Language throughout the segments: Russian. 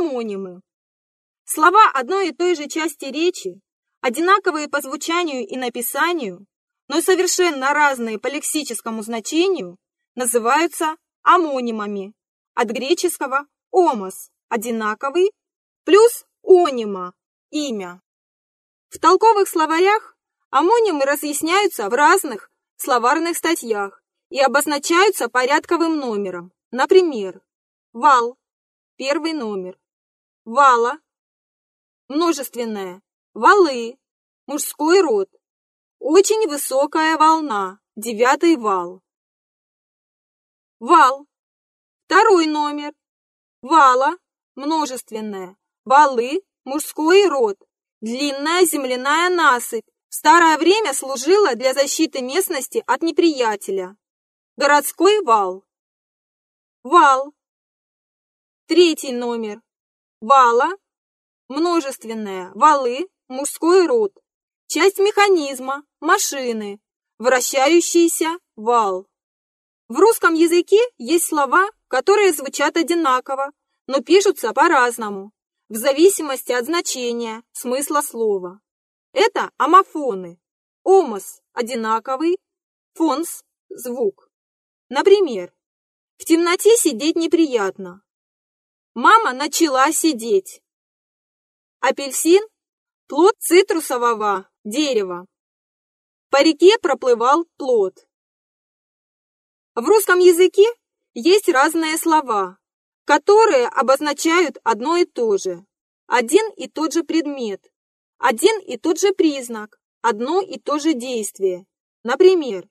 Амонимы. Слова одной и той же части речи, одинаковые по звучанию и написанию, но совершенно разные по лексическому значению, называются амонимами, от греческого «омос» – одинаковый, плюс «онима» – имя. В толковых словарях амонимы разъясняются в разных словарных статьях и обозначаются порядковым номером. Например, вал – первый номер, вала – множественное, валы – мужской род, очень высокая волна – девятый вал. Вал – второй номер, вала – множественное, валы – мужской род, длинная земляная насыпь, в старое время служила для защиты местности от неприятеля. Городской вал. Вал. Третий номер. Вала. Множественное. Валы. Мужской род. Часть механизма. Машины. Вращающийся вал. В русском языке есть слова, которые звучат одинаково, но пишутся по-разному, в зависимости от значения, смысла слова. Это амофоны. Омос – одинаковый, фонс – звук. Например, в темноте сидеть неприятно. Мама начала сидеть. Апельсин – плод цитрусового дерева. По реке проплывал плод. В русском языке есть разные слова, которые обозначают одно и то же, один и тот же предмет, один и тот же признак, одно и то же действие. Например,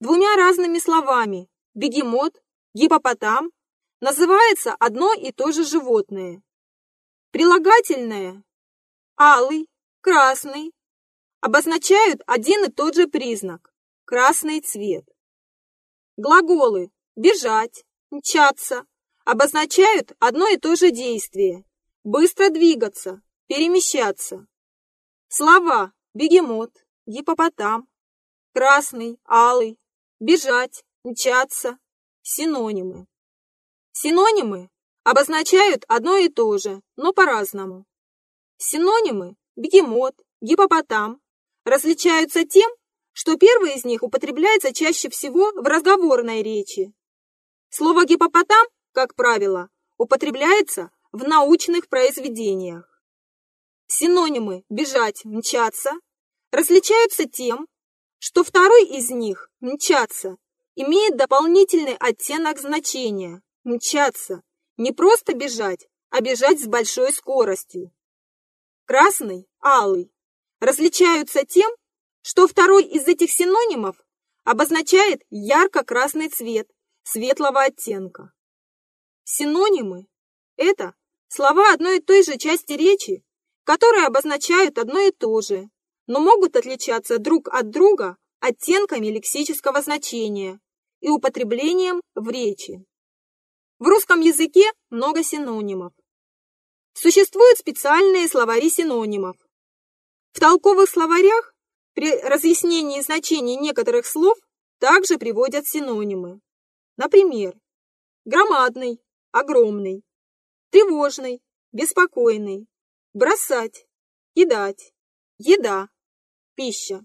двумя разными словами бегемот, гипопотам называется одно и то же животное. Прилагательное алый, красный обозначают один и тот же признак – красный цвет. Глаголы бежать, мчаться обозначают одно и то же действие – быстро двигаться, перемещаться. Слова бегемот, гипопотам, красный, алый, бежать, мчаться, синонимы. Синонимы обозначают одно и то же, но по-разному. Синонимы бегемот, гипопотам различаются тем, что первый из них употребляется чаще всего в разговорной речи. Слово гипопотам, как правило, употребляется в научных произведениях. Синонимы «бежать», «мчаться» различаются тем, что второй из них «мчаться» имеет дополнительный оттенок значения «мчаться», не просто бежать, а бежать с большой скоростью. Красный, алый различаются тем, что второй из этих синонимов обозначает ярко-красный цвет светлого оттенка. Синонимы – это слова одной и той же части речи, которые обозначают одно и то же, но могут отличаться друг от друга оттенками лексического значения и употреблением в речи. В русском языке много синонимов. Существуют специальные словари синонимов. В толковых словарях при разъяснении значений некоторых слов также приводят синонимы. Например, громадный, огромный, тревожный, беспокойный, бросать, кидать, еда, пища.